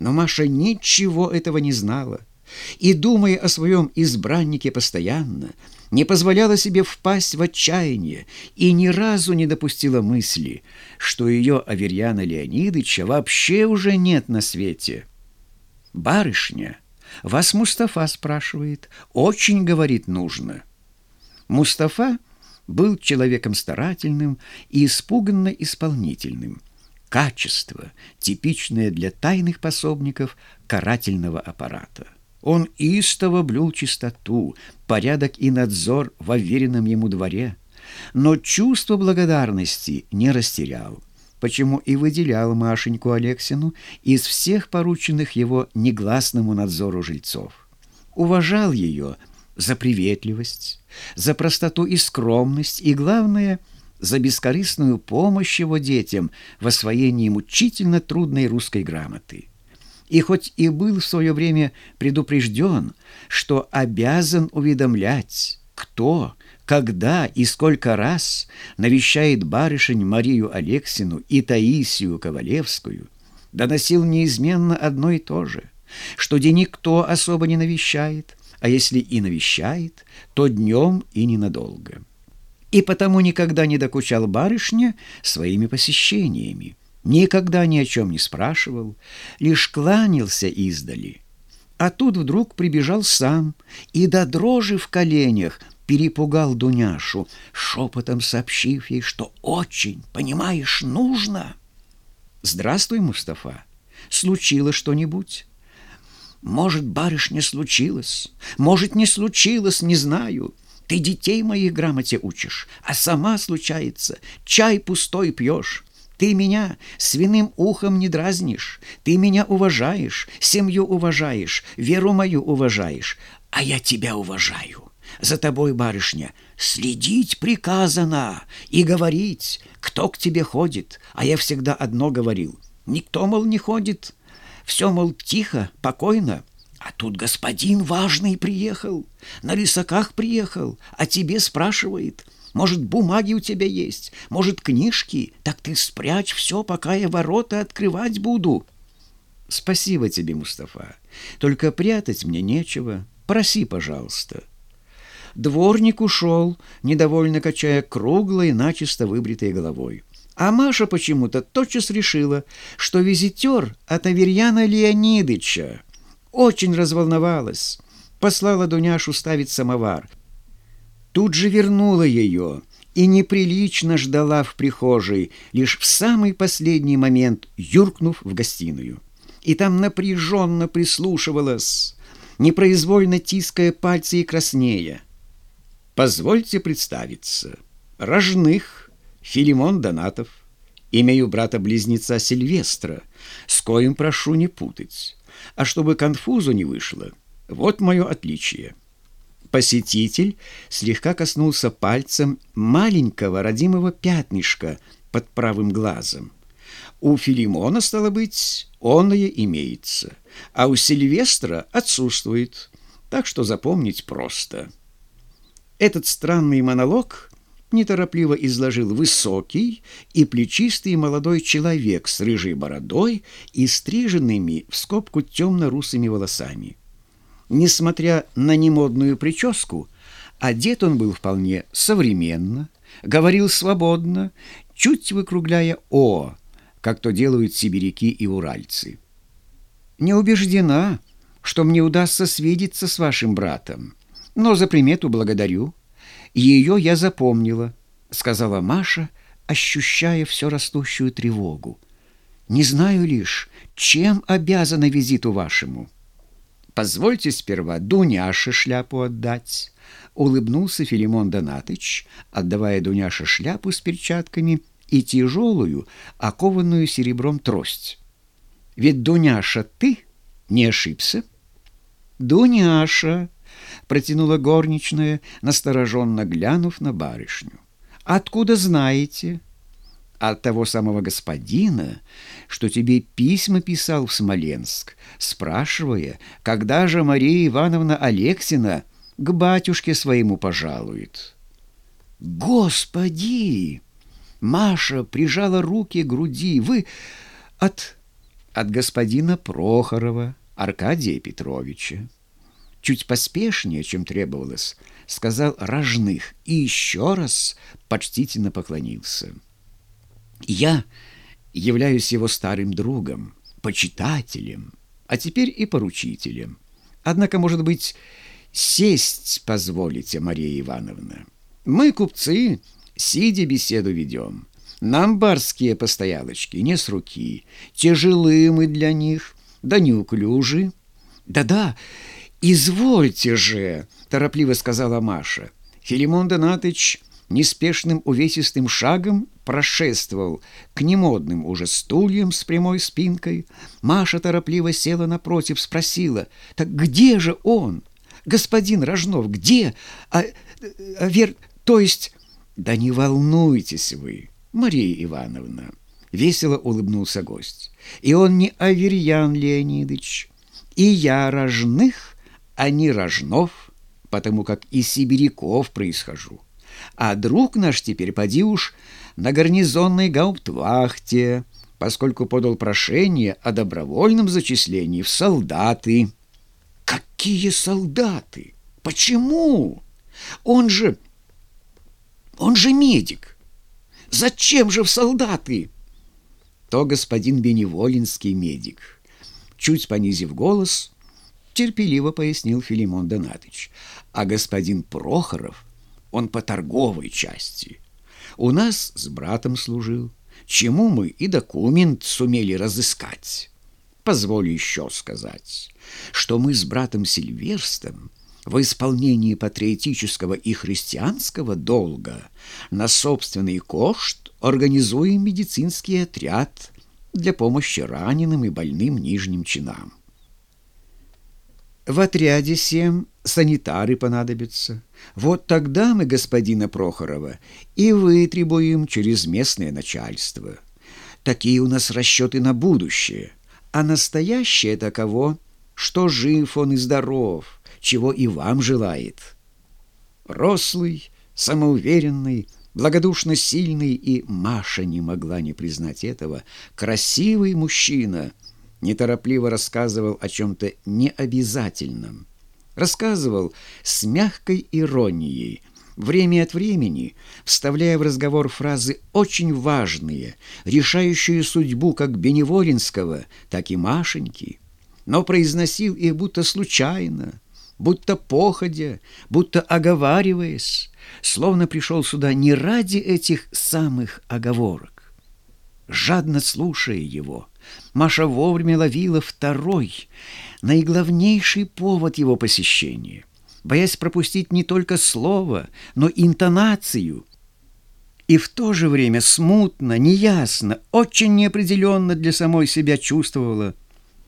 Но Маша ничего этого не знала и, думая о своем избраннике постоянно, не позволяла себе впасть в отчаяние и ни разу не допустила мысли, что ее Аверьяна Леонидовича вообще уже нет на свете. «Барышня, вас Мустафа спрашивает, очень, говорит, нужно». Мустафа был человеком старательным и испуганно исполнительным. Качество, типичное для тайных пособников карательного аппарата. Он истово блюл чистоту, порядок и надзор в уверенном ему дворе, но чувство благодарности не растерял, почему и выделял Машеньку Алексину из всех порученных его негласному надзору жильцов. Уважал ее за приветливость, за простоту и скромность, и, главное, за бескорыстную помощь его детям в освоении мучительно трудной русской грамоты и хоть и был в свое время предупрежден, что обязан уведомлять, кто, когда и сколько раз навещает барышень Марию Алексину и Таисию Ковалевскую, доносил неизменно одно и то же, что день никто особо не навещает, а если и навещает, то днем и ненадолго. И потому никогда не докучал барышне своими посещениями никогда ни о чем не спрашивал, лишь кланялся издали. А тут вдруг прибежал сам и до дрожи в коленях перепугал Дуняшу, шепотом сообщив ей, что очень, понимаешь, нужно. «Здравствуй, Мустафа. Случилось что-нибудь?» «Может, барышня случилось, может, не случилось, не знаю. Ты детей моих грамоте учишь, а сама случается, чай пустой пьешь». Ты меня свиным ухом не дразнишь, ты меня уважаешь, семью уважаешь, веру мою уважаешь, а я тебя уважаю. За тобой, барышня, следить приказано и говорить, кто к тебе ходит, а я всегда одно говорил. Никто, мол, не ходит, все, мол, тихо, покойно. А тут господин важный приехал, на рисаках приехал, а тебе спрашивает — может, бумаги у тебя есть? Может, книжки? Так ты спрячь все, пока я ворота открывать буду». «Спасибо тебе, Мустафа. Только прятать мне нечего. Проси, пожалуйста». Дворник ушел, недовольно качая круглой, начисто выбритой головой. А Маша почему-то тотчас решила, что визитер от Аверьяна Леонидыча. Очень разволновалась. Послала Дуняшу ставить самовар — тут же вернула ее и неприлично ждала в прихожей, лишь в самый последний момент юркнув в гостиную. И там напряженно прислушивалась, непроизвольно тиская пальцы и краснея. «Позвольте представиться. Рожных Филимон Донатов. Имею брата-близнеца Сильвестра, с коим прошу не путать. А чтобы конфузу не вышло, вот мое отличие». Посетитель слегка коснулся пальцем маленького родимого пятнышка под правым глазом. У Филимона, стало быть, оное имеется, а у Сильвестра отсутствует, так что запомнить просто. Этот странный монолог неторопливо изложил высокий и плечистый молодой человек с рыжей бородой и стриженными в скобку темно-русыми волосами. Несмотря на немодную прическу, одет он был вполне современно, говорил свободно, чуть выкругляя «о», как то делают сибиряки и уральцы. «Не убеждена, что мне удастся свидеться с вашим братом, но за примету благодарю. Ее я запомнила», — сказала Маша, ощущая все растущую тревогу. «Не знаю лишь, чем обязана визиту вашему». Позвольте сперва Дуняше шляпу отдать. Улыбнулся Филимон Донатыч, отдавая Дуняше шляпу с перчатками и тяжелую, окованную серебром трость. Ведь Дуняша ты не ошибся? Дуняша, протянула горничная, настороженно глянув на барышню. Откуда знаете? от того самого господина, что тебе письма писал в Смоленск, спрашивая, когда же Мария Ивановна Алексина к батюшке своему пожалует. Господи! Маша прижала руки к груди. Вы от от господина Прохорова Аркадия Петровича. Чуть поспешнее, чем требовалось, сказал Рожных и еще раз почтительно поклонился. «Я являюсь его старым другом, почитателем, а теперь и поручителем. Однако, может быть, сесть позволите, Мария Ивановна. Мы, купцы, сидя беседу ведем». Нам барские постоялочки не с руки, тяжелы мы для них, да неуклюжи. Да-да, извольте же, торопливо сказала Маша. Филимон Донатыч неспешным увесистым шагом прошествовал к немодным уже стульям с прямой спинкой. Маша торопливо села напротив, спросила, «Так где же он? Господин Рожнов, где? А, а вер... то есть...» «Да не волнуйтесь вы!» Мария Ивановна, весело улыбнулся гость. И он не Аверьян Леонидович, и я рожных, а не рожнов, потому как из сибиряков происхожу. А друг наш теперь поди уж на гарнизонной гауптвахте, поскольку подал прошение о добровольном зачислении в солдаты. Какие солдаты? Почему? Он же... Он же медик. Зачем же в солдаты? То господин Беневолинский медик. Чуть понизив голос, терпеливо пояснил Филимон Донатыч. А господин Прохоров, он по торговой части. У нас с братом служил, чему мы и документ сумели разыскать. Позволю еще сказать, что мы с братом Сильверстом в исполнении патриотического и христианского долга на собственный кошт организуем медицинский отряд для помощи раненым и больным нижним чинам. В отряде семь санитары понадобятся. Вот тогда мы господина Прохорова и вытребуем через местное начальство. Такие у нас расчеты на будущее, а настоящее таково, что жив он и здоров – чего и вам желает. Рослый, самоуверенный, благодушно сильный, и Маша не могла не признать этого, красивый мужчина неторопливо рассказывал о чем-то необязательном. Рассказывал с мягкой иронией, время от времени вставляя в разговор фразы очень важные, решающие судьбу как Беневолинского, так и Машеньки, но произносил их будто случайно, будто походя, будто оговариваясь, словно пришел сюда не ради этих самых оговорок. Жадно слушая его, Маша вовремя ловила второй, наиглавнейший повод его посещения, боясь пропустить не только слово, но интонацию, и в то же время смутно, неясно, очень неопределенно для самой себя чувствовала,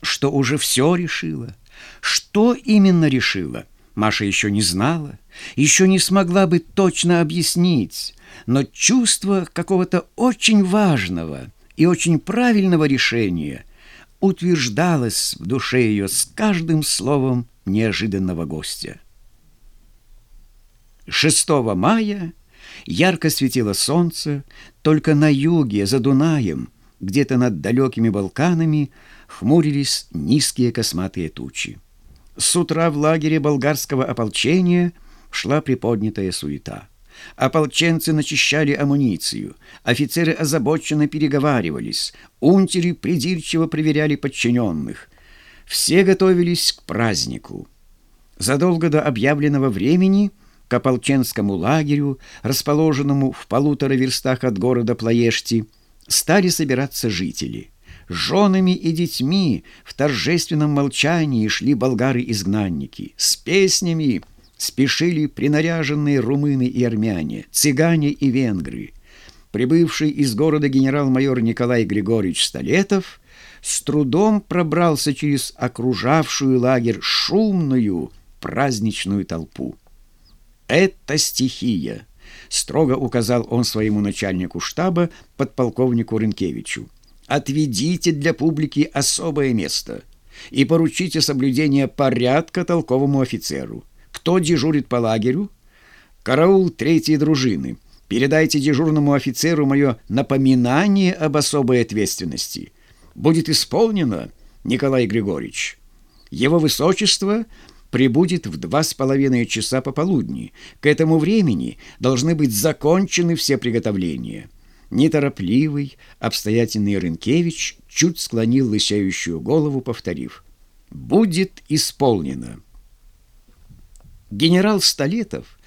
что уже все решила, что именно решила, Маша еще не знала, еще не смогла бы точно объяснить, но чувство какого-то очень важного и очень правильного решения утверждалось в душе ее с каждым словом неожиданного гостя. 6 мая ярко светило солнце, только на юге, за Дунаем, где-то над далекими Балканами, хмурились низкие косматые тучи. С утра в лагере болгарского ополчения шла приподнятая суета. Ополченцы начищали амуницию, офицеры озабоченно переговаривались, унтери придирчиво проверяли подчиненных. Все готовились к празднику. Задолго до объявленного времени к ополченскому лагерю, расположенному в полутора верстах от города Плоешти, стали собираться жители – женами и детьми в торжественном молчании шли болгары-изгнанники. С песнями спешили принаряженные румыны и армяне, цыгане и венгры. Прибывший из города генерал-майор Николай Григорьевич Столетов с трудом пробрался через окружавшую лагерь шумную праздничную толпу. «Это стихия», — строго указал он своему начальнику штаба, подполковнику Рынкевичу отведите для публики особое место и поручите соблюдение порядка толковому офицеру. Кто дежурит по лагерю? Караул третьей дружины. Передайте дежурному офицеру мое напоминание об особой ответственности. будет исполнено, Николай Григорьевич. Его высочество прибудет в два с половиной часа пополудни. К этому времени должны быть закончены все приготовления». Неторопливый, обстоятельный Рынкевич чуть склонил лысеющую голову, повторив «Будет исполнено». Генерал Столетов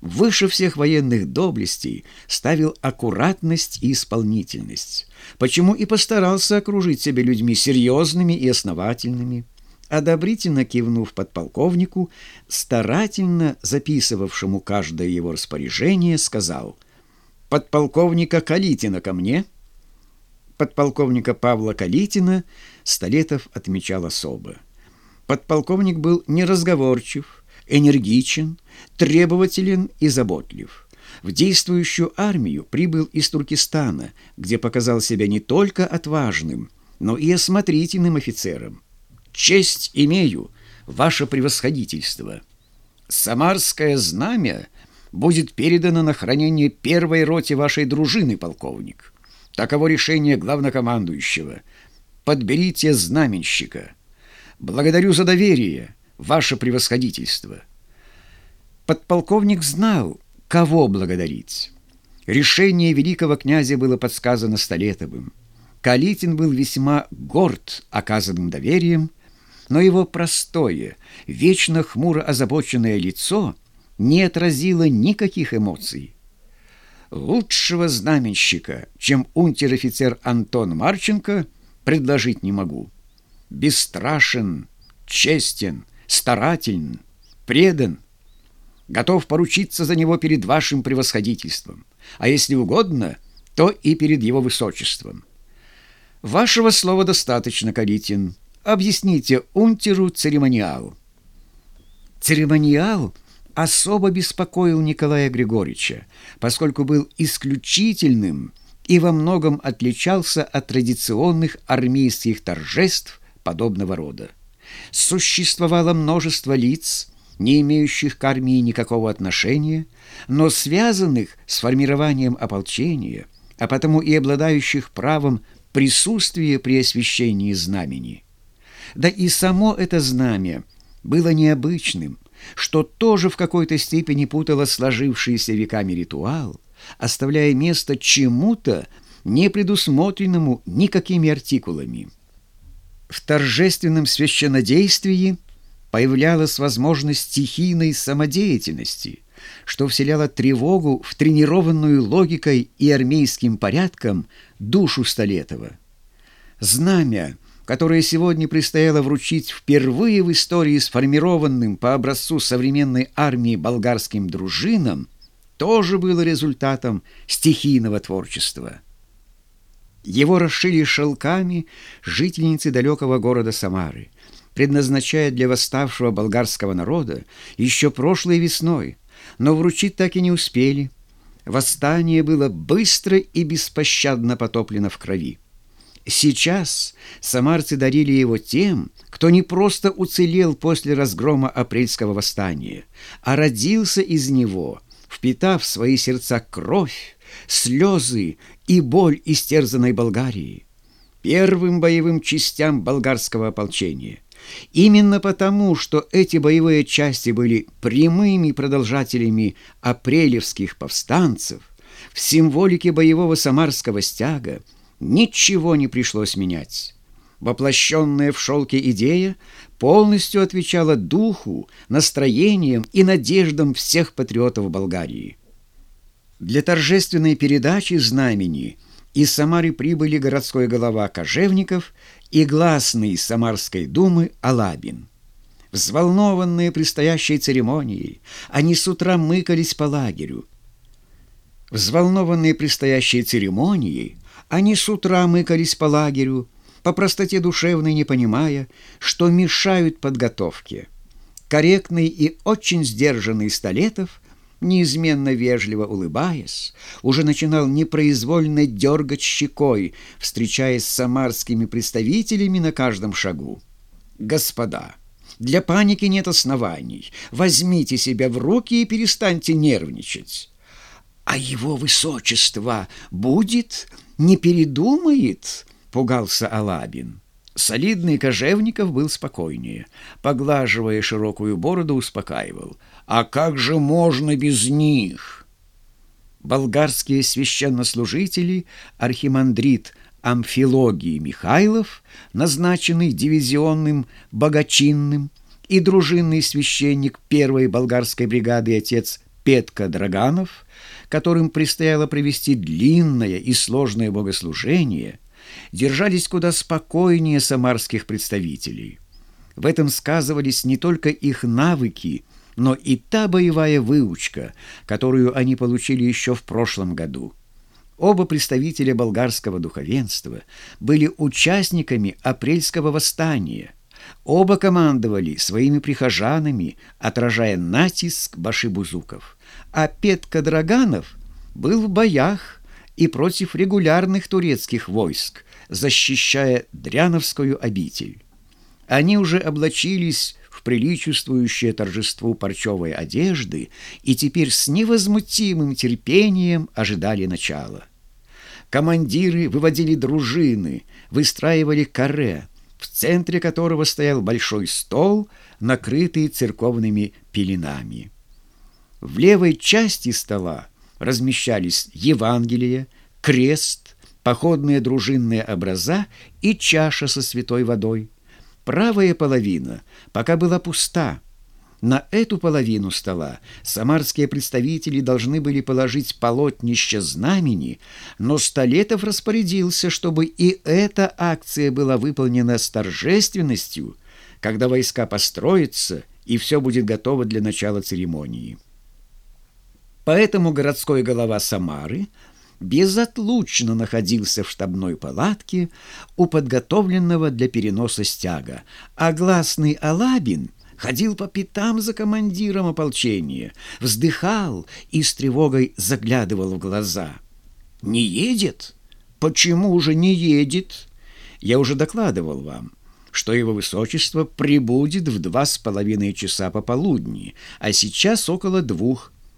выше всех военных доблестей ставил аккуратность и исполнительность, почему и постарался окружить себя людьми серьезными и основательными. Одобрительно кивнув подполковнику, старательно записывавшему каждое его распоряжение, сказал «Подполковника Калитина ко мне». Подполковника Павла Калитина Столетов отмечал особо. Подполковник был неразговорчив, энергичен, требователен и заботлив. В действующую армию прибыл из Туркестана, где показал себя не только отважным, но и осмотрительным офицером. «Честь имею, ваше превосходительство! Самарское знамя будет передано на хранение первой роте вашей дружины, полковник. Таково решение главнокомандующего. Подберите знаменщика. Благодарю за доверие» ваше превосходительство. Подполковник знал, кого благодарить. Решение великого князя было подсказано Столетовым. Калитин был весьма горд оказанным доверием, но его простое, вечно хмуро озабоченное лицо не отразило никаких эмоций. Лучшего знаменщика, чем унтер-офицер Антон Марченко, предложить не могу. Бесстрашен, честен, старателен, предан, готов поручиться за него перед вашим превосходительством, а если угодно, то и перед его высочеством. Вашего слова достаточно, Калитин. Объясните унтеру церемониал. Церемониал особо беспокоил Николая Григорьевича, поскольку был исключительным и во многом отличался от традиционных армейских торжеств подобного рода существовало множество лиц, не имеющих к армии никакого отношения, но связанных с формированием ополчения, а потому и обладающих правом присутствия при освящении знамени. Да и само это знамя было необычным, что тоже в какой-то степени путало сложившийся веками ритуал, оставляя место чему-то, не предусмотренному никакими артикулами. В торжественном священнодействии появлялась возможность стихийной самодеятельности, что вселяло тревогу в тренированную логикой и армейским порядком душу Столетова. Знамя, которое сегодня предстояло вручить впервые в истории сформированным по образцу современной армии болгарским дружинам, тоже было результатом стихийного творчества – его расшили шелками жительницы далекого города Самары, предназначая для восставшего болгарского народа еще прошлой весной, но вручить так и не успели. Восстание было быстро и беспощадно потоплено в крови. Сейчас самарцы дарили его тем, кто не просто уцелел после разгрома апрельского восстания, а родился из него, впитав в свои сердца кровь, слезы и боль истерзанной Болгарии, первым боевым частям болгарского ополчения. Именно потому, что эти боевые части были прямыми продолжателями апрелевских повстанцев, в символике боевого самарского стяга ничего не пришлось менять. Воплощенная в шелке идея полностью отвечала духу, настроениям и надеждам всех патриотов Болгарии. Для торжественной передачи знамени из Самары прибыли городской голова Кожевников и гласный Самарской думы Алабин. Взволнованные предстоящей церемонией, они с утра мыкались по лагерю. Взволнованные предстоящей церемонией, они с утра мыкались по лагерю, по простоте душевной не понимая, что мешают подготовке. Корректный и очень сдержанный Столетов – неизменно вежливо улыбаясь, уже начинал непроизвольно дергать щекой, встречаясь с самарскими представителями на каждом шагу. «Господа, для паники нет оснований. Возьмите себя в руки и перестаньте нервничать. А его высочество будет, не передумает?» пугался Алабин. Солидный Кожевников был спокойнее. Поглаживая широкую бороду, успокаивал. «А как же можно без них?» Болгарские священнослужители, архимандрит Амфилогий Михайлов, назначенный дивизионным богачинным, и дружинный священник первой болгарской бригады отец Петка Драганов, которым предстояло провести длинное и сложное богослужение – держались куда спокойнее самарских представителей. В этом сказывались не только их навыки, но и та боевая выучка, которую они получили еще в прошлом году. Оба представителя болгарского духовенства были участниками апрельского восстания. Оба командовали своими прихожанами, отражая натиск башибузуков. А Петка Драганов был в боях и против регулярных турецких войск, защищая Дряновскую обитель. Они уже облачились приличествующее торжеству парчевой одежды и теперь с невозмутимым терпением ожидали начала. Командиры выводили дружины, выстраивали каре, в центре которого стоял большой стол, накрытый церковными пеленами. В левой части стола размещались Евангелие, крест, походные дружинные образа и чаша со святой водой. Правая половина пока была пуста. На эту половину стола самарские представители должны были положить полотнище знамени, но Столетов распорядился, чтобы и эта акция была выполнена с торжественностью, когда войска построятся и все будет готово для начала церемонии. Поэтому городской голова Самары безотлучно находился в штабной палатке у подготовленного для переноса стяга, а гласный Алабин ходил по пятам за командиром ополчения, вздыхал и с тревогой заглядывал в глаза. «Не едет? Почему же не едет? Я уже докладывал вам» что его высочество прибудет в два с половиной часа пополудни, а сейчас около двух